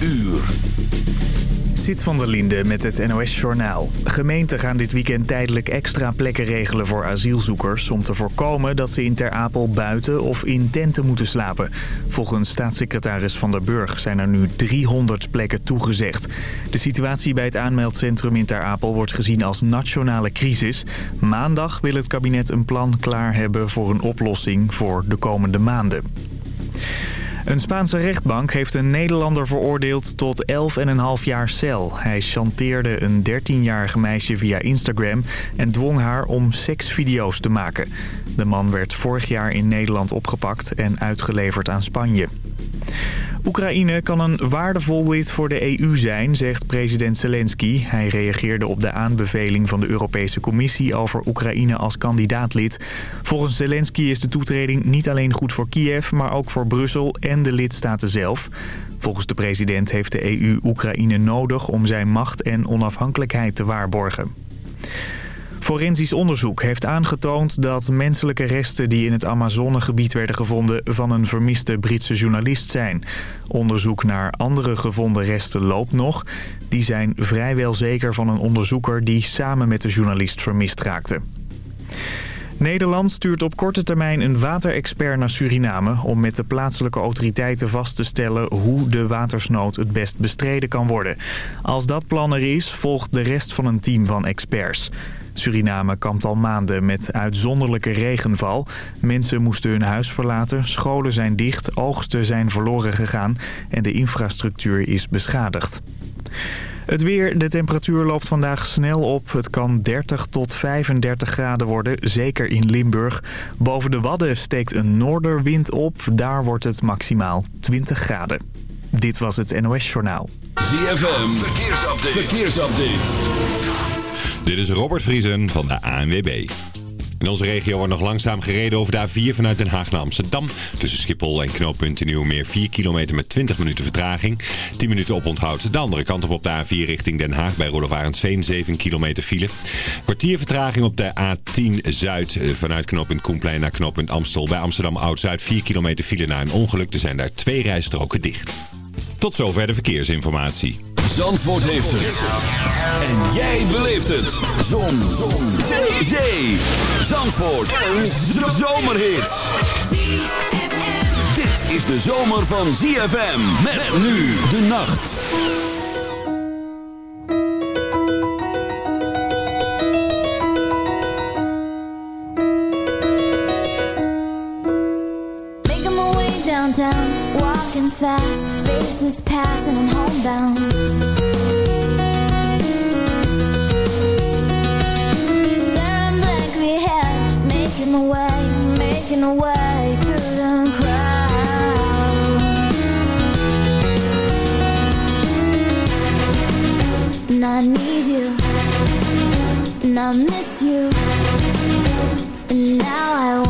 uur. Zit van der Linde met het NOS-journaal. Gemeenten gaan dit weekend tijdelijk extra plekken regelen voor asielzoekers... om te voorkomen dat ze in Ter Apel buiten of in tenten moeten slapen. Volgens staatssecretaris Van der Burg zijn er nu 300 plekken toegezegd. De situatie bij het aanmeldcentrum in Ter Apel wordt gezien als nationale crisis. Maandag wil het kabinet een plan klaar hebben voor een oplossing voor de komende maanden. Een Spaanse rechtbank heeft een Nederlander veroordeeld tot 11,5 jaar cel. Hij chanteerde een 13-jarige meisje via Instagram en dwong haar om seksvideo's te maken. De man werd vorig jaar in Nederland opgepakt en uitgeleverd aan Spanje. Oekraïne kan een waardevol lid voor de EU zijn, zegt president Zelensky. Hij reageerde op de aanbeveling van de Europese Commissie over Oekraïne als kandidaatlid. Volgens Zelensky is de toetreding niet alleen goed voor Kiev, maar ook voor Brussel en de lidstaten zelf. Volgens de president heeft de EU Oekraïne nodig om zijn macht en onafhankelijkheid te waarborgen. Forensisch onderzoek heeft aangetoond dat menselijke resten die in het Amazonegebied werden gevonden van een vermiste Britse journalist zijn. Onderzoek naar andere gevonden resten loopt nog. Die zijn vrijwel zeker van een onderzoeker die samen met de journalist vermist raakte. Nederland stuurt op korte termijn een waterexpert naar Suriname... om met de plaatselijke autoriteiten vast te stellen hoe de watersnood het best bestreden kan worden. Als dat plan er is, volgt de rest van een team van experts. Suriname kampt al maanden met uitzonderlijke regenval. Mensen moesten hun huis verlaten, scholen zijn dicht, oogsten zijn verloren gegaan en de infrastructuur is beschadigd. Het weer, de temperatuur loopt vandaag snel op. Het kan 30 tot 35 graden worden, zeker in Limburg. Boven de Wadden steekt een noorderwind op. Daar wordt het maximaal 20 graden. Dit was het NOS Journaal. ZFM, verkeersupdate. verkeersupdate. Dit is Robert Vriesen van de ANWB. In onze regio wordt nog langzaam gereden over de A4 vanuit Den Haag naar Amsterdam. Tussen Schiphol en knooppunt Nieuwmeer 4 kilometer met 20 minuten vertraging. 10 minuten oponthoud. De andere kant op op de A4 richting Den Haag bij Arendsveen 7 kilometer file. Kwartier vertraging op de A10 Zuid eh, vanuit knooppunt Koenplein naar knooppunt Amstel. Bij Amsterdam Oud-Zuid 4 kilometer file na een ongeluk. Er zijn daar twee rijstroken dicht. Tot zover de verkeersinformatie. Zandvoort heeft het. En jij beleeft het. Zon. Zon. Zee. Zee. Zandvoort. Een zomerhit. Dit is de zomer van ZFM. Met nu de nacht. Making my way downtown, walking fast, faces pass and I'm homebound. Staring blankly ahead, just making my way, making my way through the crowd. And I need you, and I miss you, and now I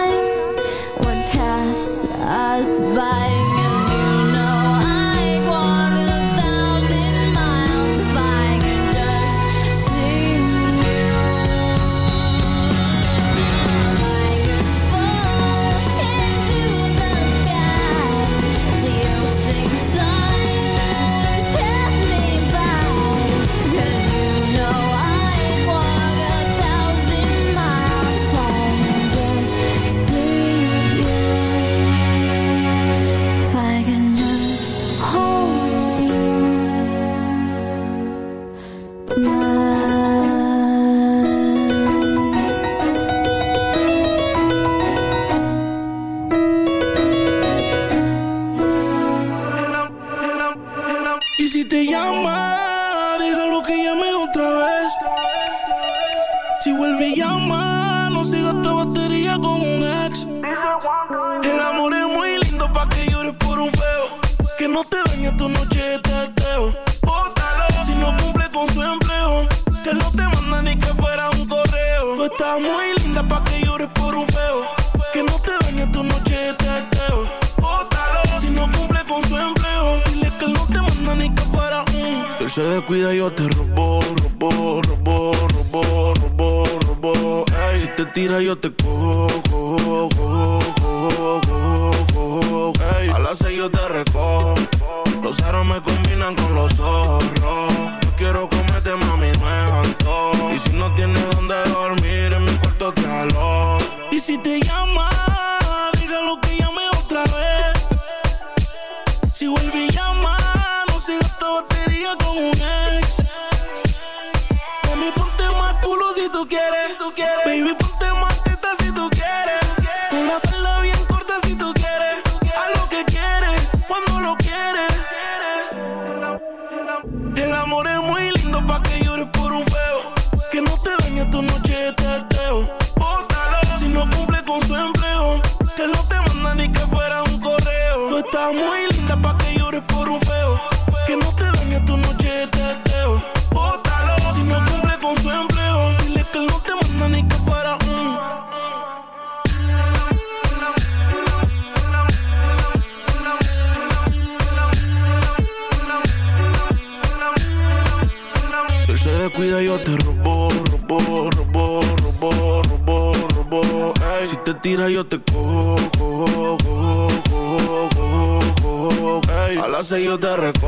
si te подарок.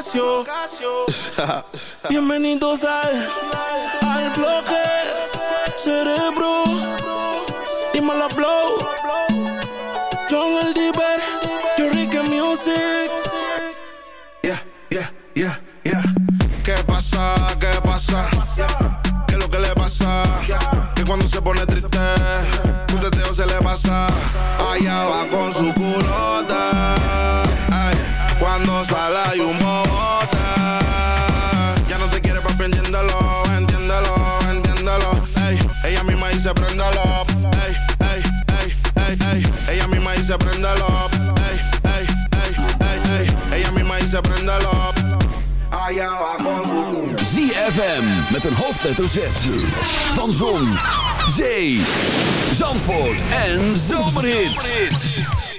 Bienvenidos al, al bloque cerebro. Dímelo, blow. John el Diver, Ricky Music. Yeah, yeah, yeah, yeah. ¿Qué pasa? ¿Qué pasa? ¿Qué es lo que le pasa? Que cuando se pone triste, un teteo se le pasa. Allá va con su culo prendelo up. Ey, ey, ey, ey, ey. Ella misma dice prendelo. Allá va con su... ZFM met een hoofdletter Z. Van Zon, Zee, Zandvoort en Zomerhits.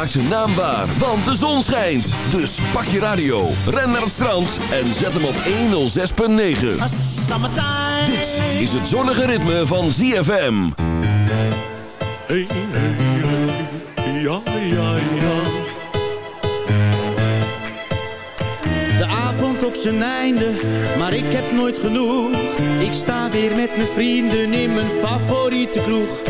ZFM maakt zijn naam waar, want de zon schijnt. Dus pak je radio, ren naar het strand en zet hem op 106.9. Dit is het zonnige ritme van ZFM. Hey, hey, hey, ja, ja, ja. De avond op zijn einde, maar ik heb nooit genoeg. Ik sta weer met mijn vrienden in mijn favoriete kroeg.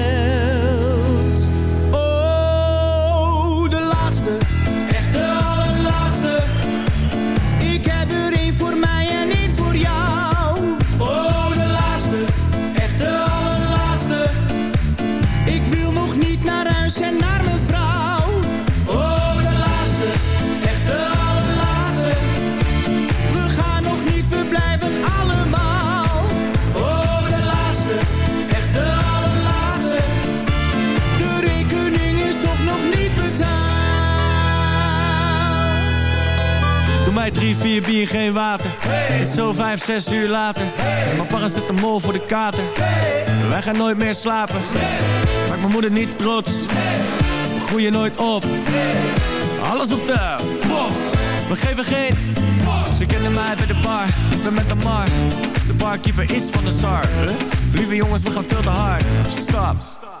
Doe mij drie, vier bier, geen water. Het is zo vijf, zes uur later. Mijn papa zet een mol voor de kater. Wij gaan nooit meer slapen. Maak mijn moeder niet trots. We groeien nooit op. Alles op de. We geven geen. Ze kennen mij bij de bar. Ik ben met de mar. De barkeeper is van de SAR. Lieve jongens, we gaan veel te hard. Stop.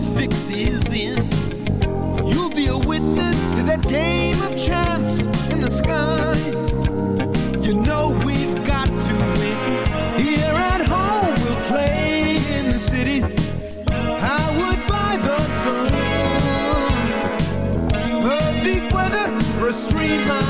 fix is in. You'll be a witness to that game of chance in the sky. You know we've got to win. Here at home, we'll play in the city. I would buy the sun. Perfect weather for a streetlight.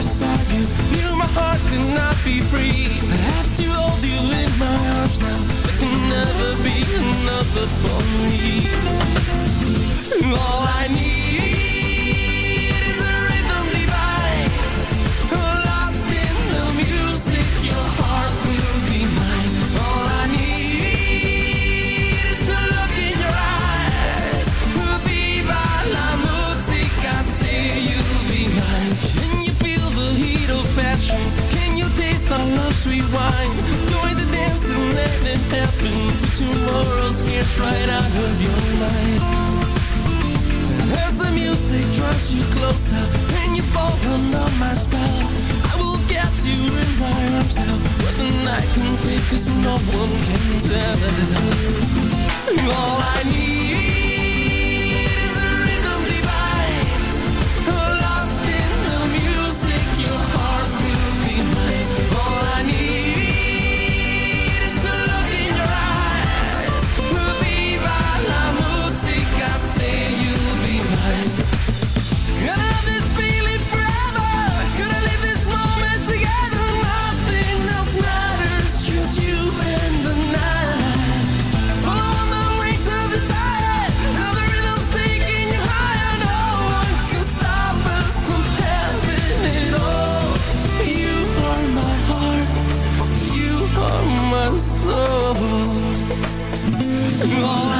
first saw you, knew my heart could not be free. I have to hold you in my arms now. There can never be another for me. Oh. wine. Doing the dance and letting it happen. The tomorrow's here right out of your mind. As the music drops you closer and you fall under my spell, I will get you in my arms now. What the night can be, cause no one can tell. All I need. All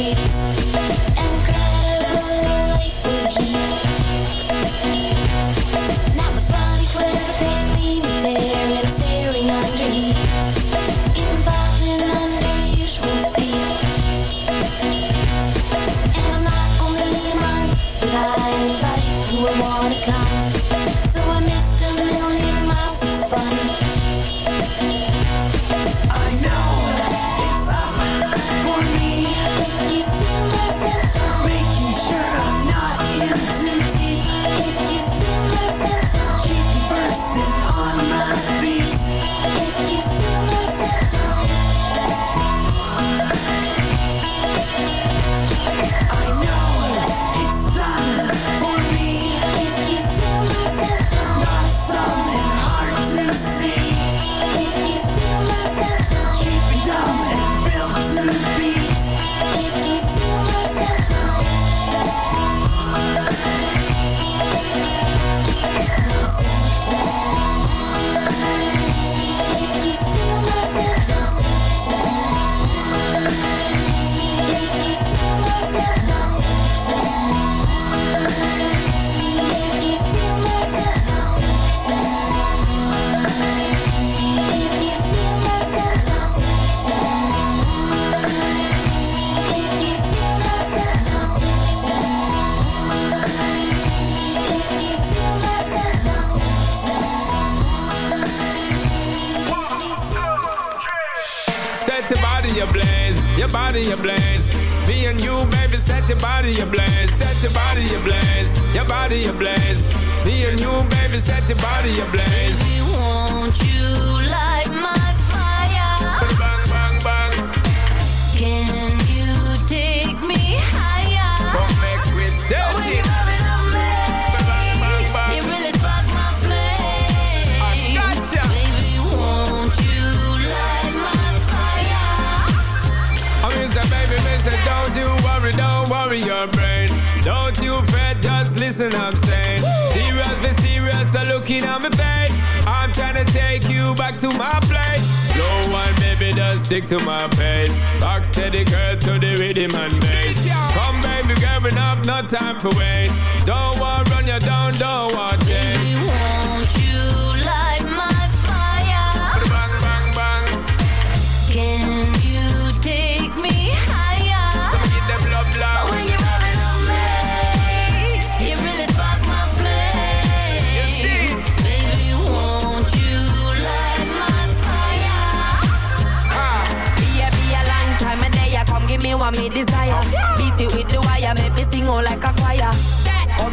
sheets.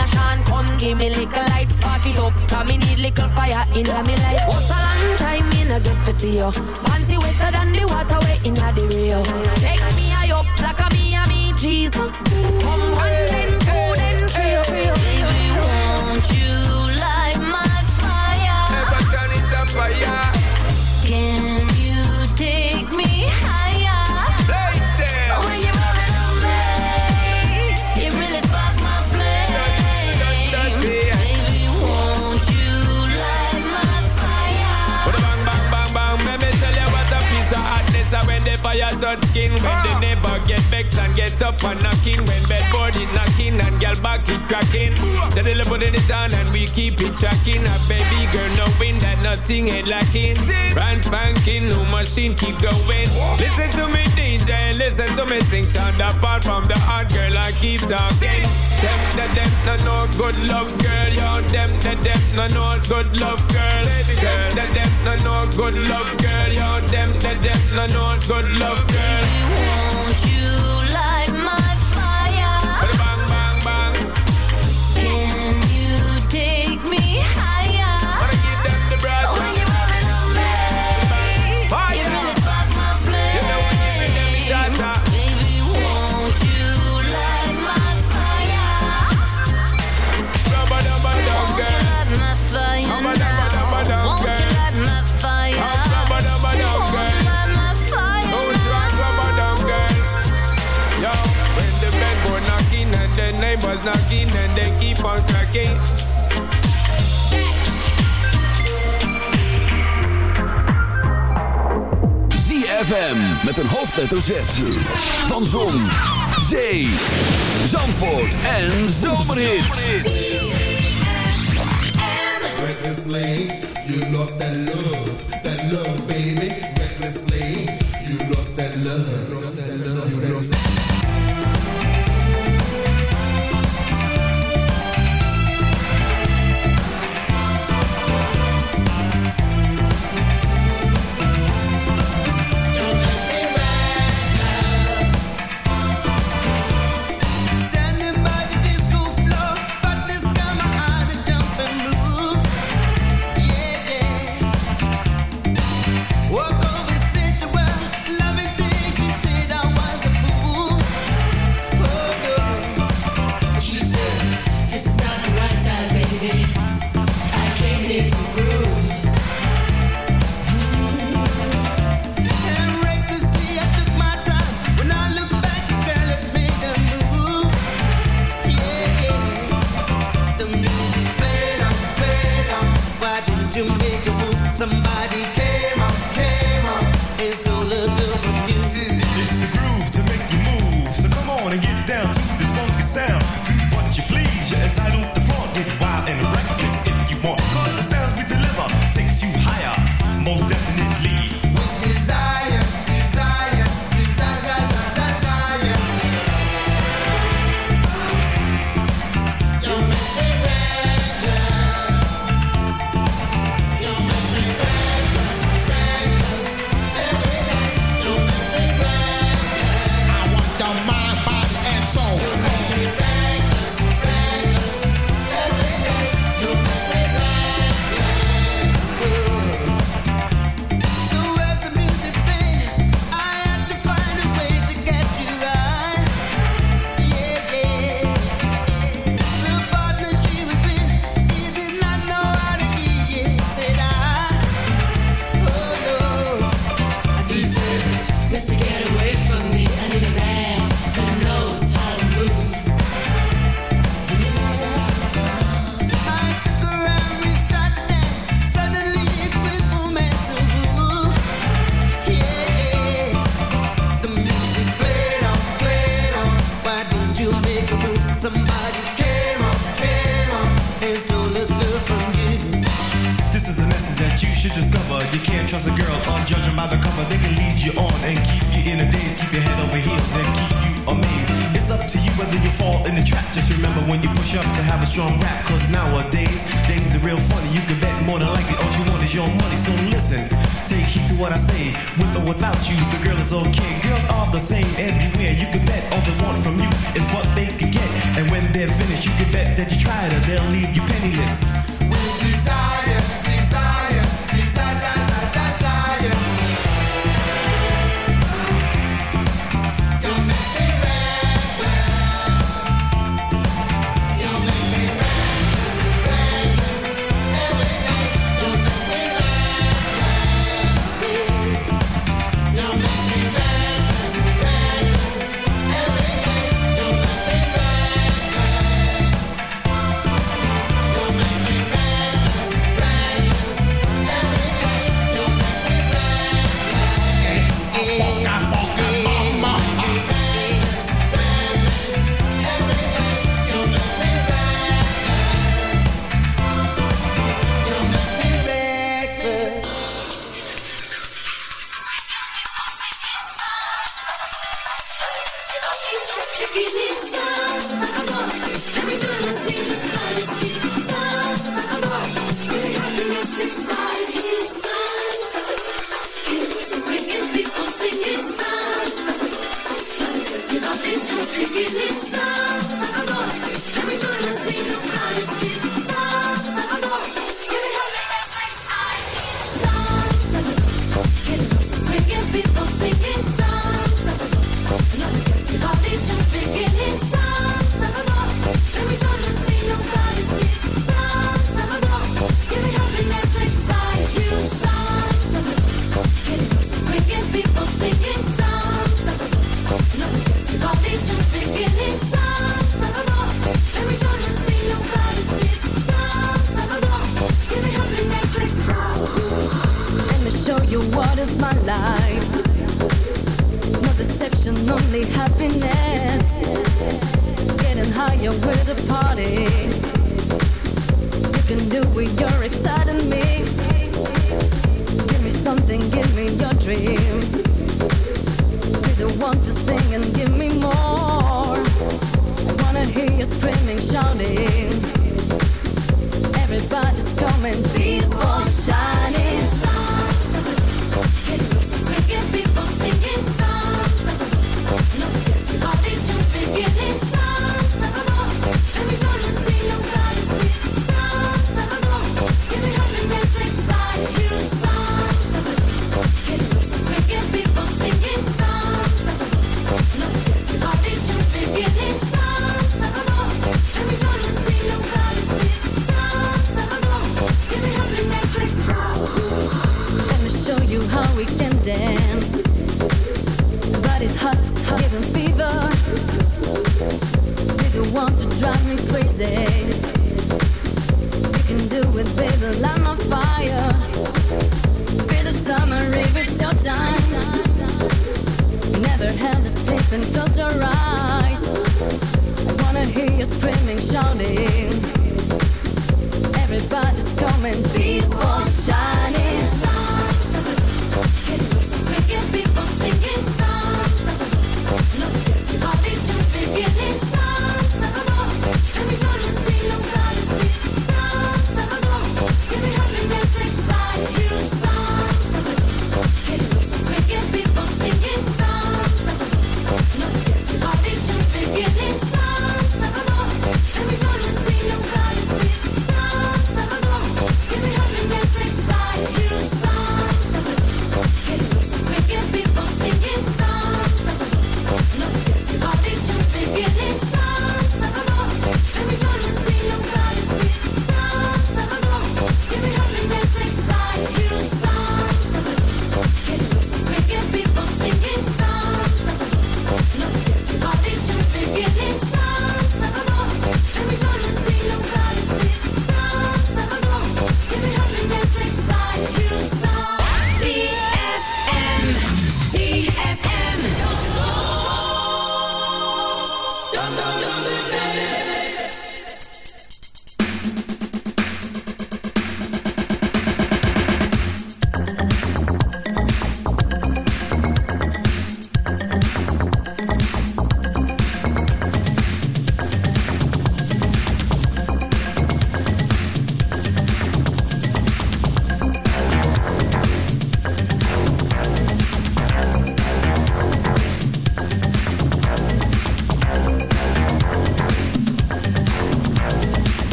Come here, Sean, come give me little light, spark it up. Cause me need little fire in me life. What's a long time me no get to see you? Panty wetter than the water way in the Rio. Take me high up like a me and me Jesus. Come one fire touch skin with get vexed and get up and knocking, when bedboard it knocking and girl back it cracking. Steadily putting it on and we keep it tracking. A baby girl knowing that nothing ain't lacking. Brand spanking, new machine keep going. Listen to me DJ, listen to me sing. Sound apart from the hard girl, I keep talking. Them, the them, no no good love girl, yo. Them, the them, no no good love girl. Them, the them, no no good love girl, yo. Them, the them, no no good love girl. Won't you on cracking. ZFM met een hoofdletter Z. Van Zon, Zee, Zandvoort en Zomerhits. Recklessly, you lost that love, that love, baby. Recklessly, you lost that love, lost that love, you lost Standing yeah.